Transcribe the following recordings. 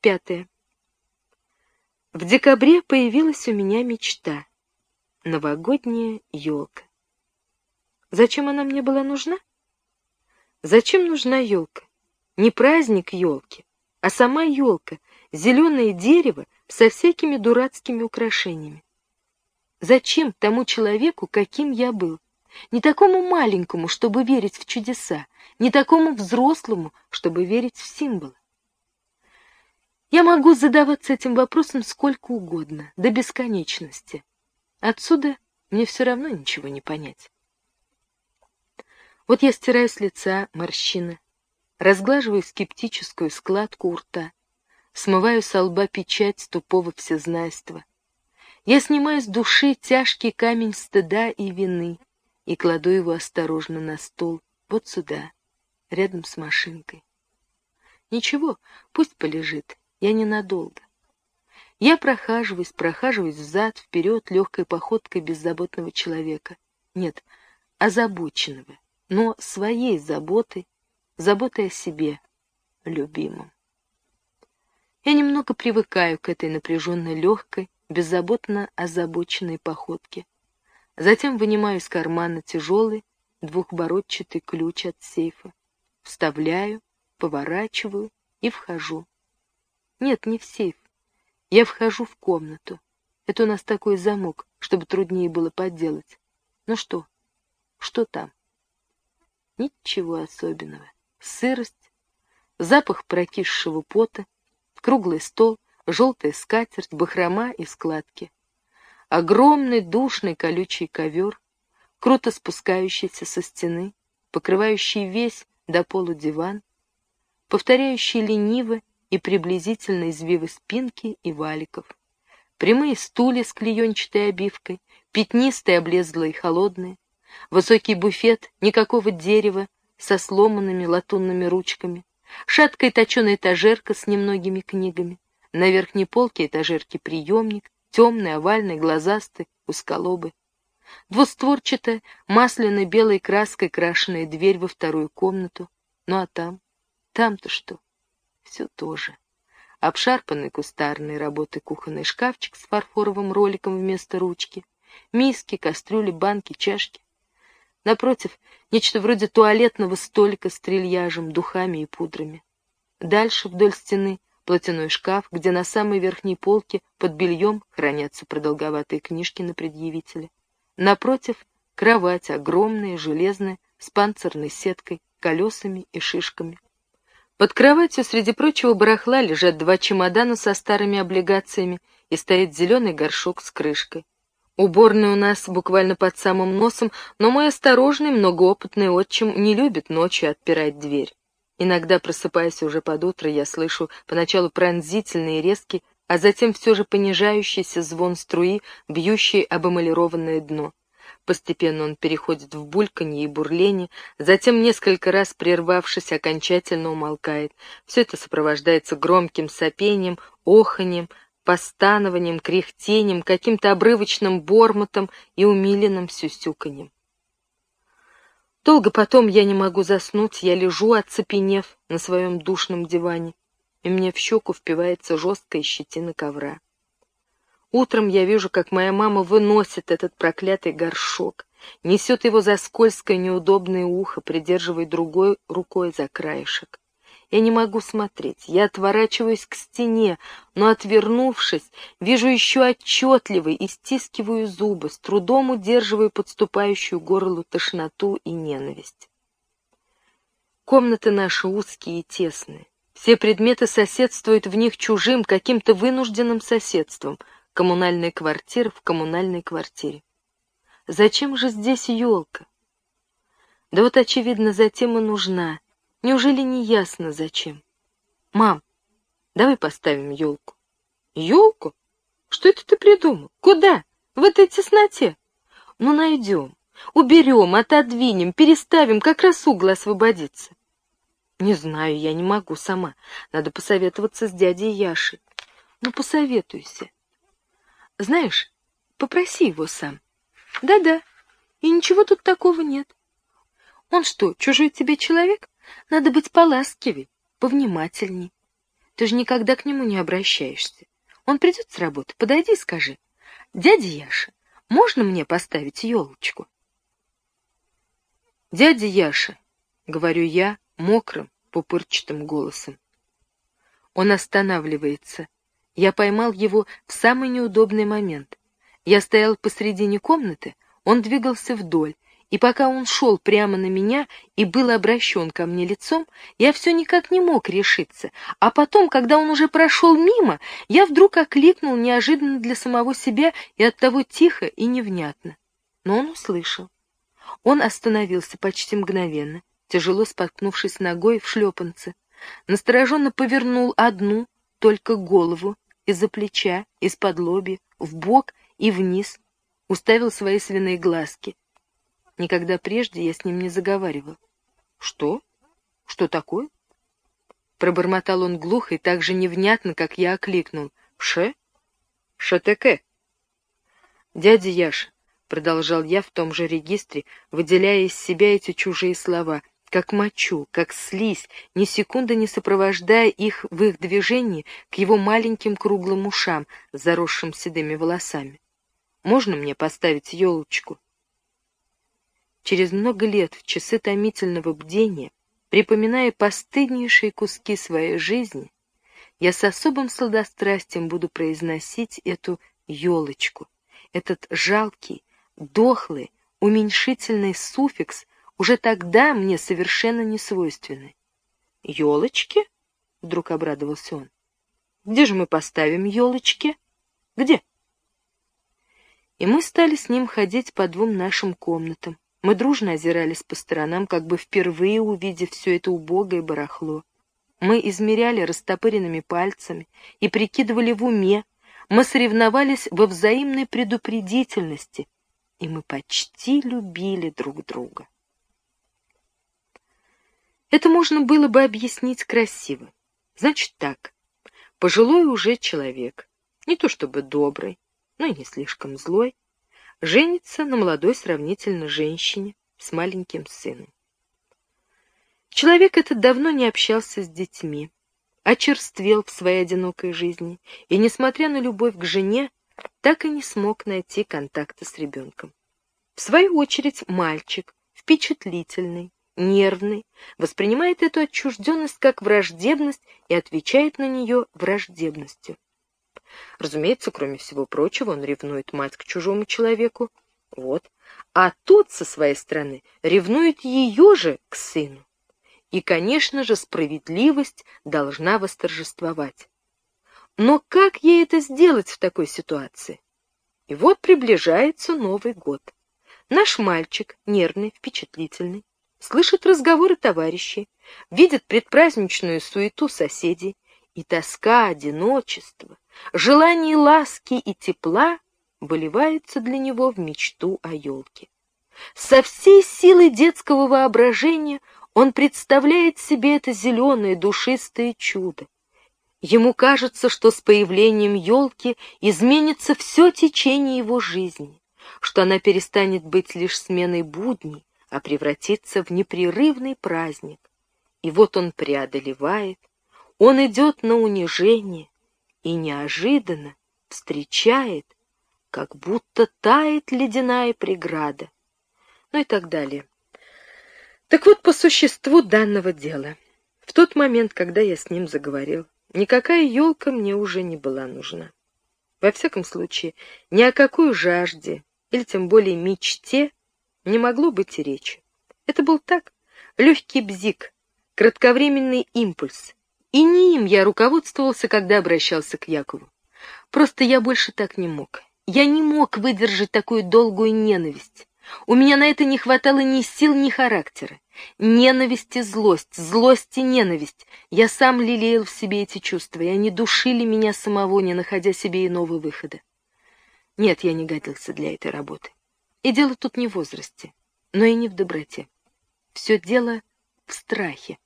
пятое. В декабре появилась у меня мечта. Новогодняя елка. Зачем она мне была нужна? Зачем нужна елка? Не праздник елки, а сама елка, зеленое дерево со всякими дурацкими украшениями. Зачем тому человеку, каким я был? Не такому маленькому, чтобы верить в чудеса, не такому взрослому, чтобы верить в символы. Я могу задаваться этим вопросом сколько угодно, до бесконечности. Отсюда мне все равно ничего не понять. Вот я стираю с лица морщины, разглаживаю скептическую складку у рта, смываю со лба печать тупого всезнайства. Я снимаю с души тяжкий камень стыда и вины и кладу его осторожно на стол, вот сюда, рядом с машинкой. Ничего, пусть полежит, я ненадолго. Я прохаживаюсь, прохаживаюсь взад, вперед, легкой походкой беззаботного человека. Нет, озабоченного, но своей заботой, заботой о себе, любимом. Я немного привыкаю к этой напряженной, легкой, беззаботно озабоченной походке. Затем вынимаю из кармана тяжелый двухбородчатый ключ от сейфа, вставляю, поворачиваю и вхожу. Нет, не в сейф. Я вхожу в комнату. Это у нас такой замок, чтобы труднее было подделать. Ну что? Что там? Ничего особенного. Сырость, запах прокисшего пота, круглый стол, желтая скатерть, бахрома и складки. Огромный душный колючий ковер, круто спускающийся со стены, покрывающий весь до полу диван, повторяющий лениво и приблизительно извивы спинки и валиков. Прямые стулья с клеенчатой обивкой, пятнистые, облезлые и холодные. Высокий буфет, никакого дерева, со сломанными латунными ручками. Шаткая точеная этажерка с немногими книгами. На верхней полке этажерки приемник, темный, овальный, глазастый, узколобый. Двустворчатая, масляной белой краской крашеная дверь во вторую комнату. Ну а там? Там-то что? Все то же. Обшарпанный кустарной работы кухонный шкафчик с фарфоровым роликом вместо ручки, миски, кастрюли, банки, чашки. Напротив, нечто вроде туалетного столика с трильяжем, духами и пудрами. Дальше, вдоль стены, платяной шкаф, где на самой верхней полке под бельем хранятся продолговатые книжки на предъявителе. Напротив, кровать огромная, железная, с панцирной сеткой, колесами и шишками. Под кроватью среди прочего барахла лежат два чемодана со старыми облигациями и стоит зеленый горшок с крышкой. Уборная у нас буквально под самым носом, но мой осторожный, многоопытный отчим не любит ночью отпирать дверь. Иногда, просыпаясь уже под утро, я слышу поначалу пронзительный и а затем все же понижающийся звон струи, бьющий об эмалированное дно. Постепенно он переходит в бульканье и бурление, затем, несколько раз прервавшись, окончательно умолкает. Все это сопровождается громким сопением, оханьем, постанованием, кряхтением, каким-то обрывочным бормотом и умиленным сюсюканьем. Долго потом я не могу заснуть, я лежу, оцепенев на своем душном диване, и мне в щеку впивается жесткая щетина ковра. Утром я вижу, как моя мама выносит этот проклятый горшок, несет его за скользкое неудобное ухо, придерживая другой рукой за краешек. Я не могу смотреть, я отворачиваюсь к стене, но, отвернувшись, вижу еще отчетливо и стискиваю зубы, с трудом удерживаю подступающую горлу тошноту и ненависть. Комнаты наши узкие и тесные. Все предметы соседствуют в них чужим, каким-то вынужденным соседством — коммунальная квартира в коммунальной квартире. Зачем же здесь елка? Да вот, очевидно, затем и нужна. Неужели не ясно, зачем? Мам, давай поставим елку. Елку? Что это ты придумал? Куда? В этой тесноте? Ну, найдем. Уберем, отодвинем, переставим, как раз угол освободится. Не знаю, я не могу сама. Надо посоветоваться с дядей Яшей. Ну, посоветуйся. Знаешь, попроси его сам. Да-да, и ничего тут такого нет. Он что, чужой тебе человек? Надо быть поласкивей, повнимательней. Ты же никогда к нему не обращаешься. Он придет с работы, подойди и скажи. Дядя Яша, можно мне поставить елочку? Дядя Яша, говорю я мокрым, пупырчатым голосом. Он останавливается. Я поймал его в самый неудобный момент. Я стоял посредине комнаты, он двигался вдоль, и пока он шел прямо на меня и был обращен ко мне лицом, я все никак не мог решиться, а потом, когда он уже прошел мимо, я вдруг окликнул неожиданно для самого себя и оттого тихо и невнятно. Но он услышал. Он остановился почти мгновенно, тяжело споткнувшись ногой в шлепанце, настороженно повернул одну, только голову, из-за плеча, из-под лоби, в бок и вниз, уставил свои свиные глазки, Никогда прежде я с ним не заговаривал. «Что? Что такое?» Пробормотал он глухо и так же невнятно, как я окликнул. «Ше? Шатеке?» «Дядя Яша», — продолжал я в том же регистре, выделяя из себя эти чужие слова, как мочу, как слизь, ни секунды не сопровождая их в их движении к его маленьким круглым ушам, заросшим седыми волосами. «Можно мне поставить елочку?» через много лет в часы томительного бдения, припоминая постыднейшие куски своей жизни, я с особым сладострастием буду произносить эту елочку, этот жалкий, дохлый, уменьшительный суффикс, уже тогда мне совершенно не свойственный. «Елочки?» — вдруг обрадовался он. «Где же мы поставим елочки? Где?» И мы стали с ним ходить по двум нашим комнатам, мы дружно озирались по сторонам, как бы впервые увидев все это убогое барахло. Мы измеряли растопыренными пальцами и прикидывали в уме, мы соревновались во взаимной предупредительности, и мы почти любили друг друга. Это можно было бы объяснить красиво. Значит так, пожилой уже человек, не то чтобы добрый, но и не слишком злой, женится на молодой сравнительно женщине с маленьким сыном. Человек этот давно не общался с детьми, очерствел в своей одинокой жизни и, несмотря на любовь к жене, так и не смог найти контакта с ребенком. В свою очередь мальчик, впечатлительный, нервный, воспринимает эту отчужденность как враждебность и отвечает на нее враждебностью. Разумеется, кроме всего прочего, он ревнует мать к чужому человеку. Вот. А тот, со своей стороны, ревнует ее же к сыну. И, конечно же, справедливость должна восторжествовать. Но как ей это сделать в такой ситуации? И вот приближается Новый год. Наш мальчик, нервный, впечатлительный, слышит разговоры товарищей, видит предпраздничную суету соседей, и тоска одиночества, желание ласки и тепла выливается для него в мечту о елке. Со всей силой детского воображения он представляет себе это зеленое душистое чудо. Ему кажется, что с появлением елки изменится все течение его жизни, что она перестанет быть лишь сменой будней, а превратится в непрерывный праздник. И вот он преодолевает, он идет на унижение, и неожиданно встречает, как будто тает ледяная преграда. Ну и так далее. Так вот, по существу данного дела. В тот момент, когда я с ним заговорил, никакая елка мне уже не была нужна. Во всяком случае, ни о какой жажде, или тем более мечте, не могло быть и речи. Это был так, легкий бзик, кратковременный импульс, и не им я руководствовался, когда обращался к Якову. Просто я больше так не мог. Я не мог выдержать такую долгую ненависть. У меня на это не хватало ни сил, ни характера. Ненависть и злость, злость и ненависть. Я сам лелеял в себе эти чувства, и они душили меня самого, не находя себе иного выхода. Нет, я не годился для этой работы. И дело тут не в возрасте, но и не в доброте. Все дело в страхе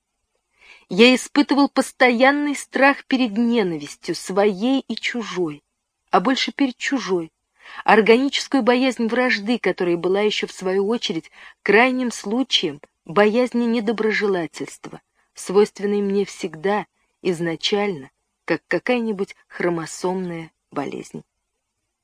я испытывал постоянный страх перед ненавистью, своей и чужой, а больше перед чужой, органическую боязнь вражды, которая была еще в свою очередь крайним случаем боязни недоброжелательства, свойственной мне всегда, изначально как какая-нибудь хромосомная болезнь.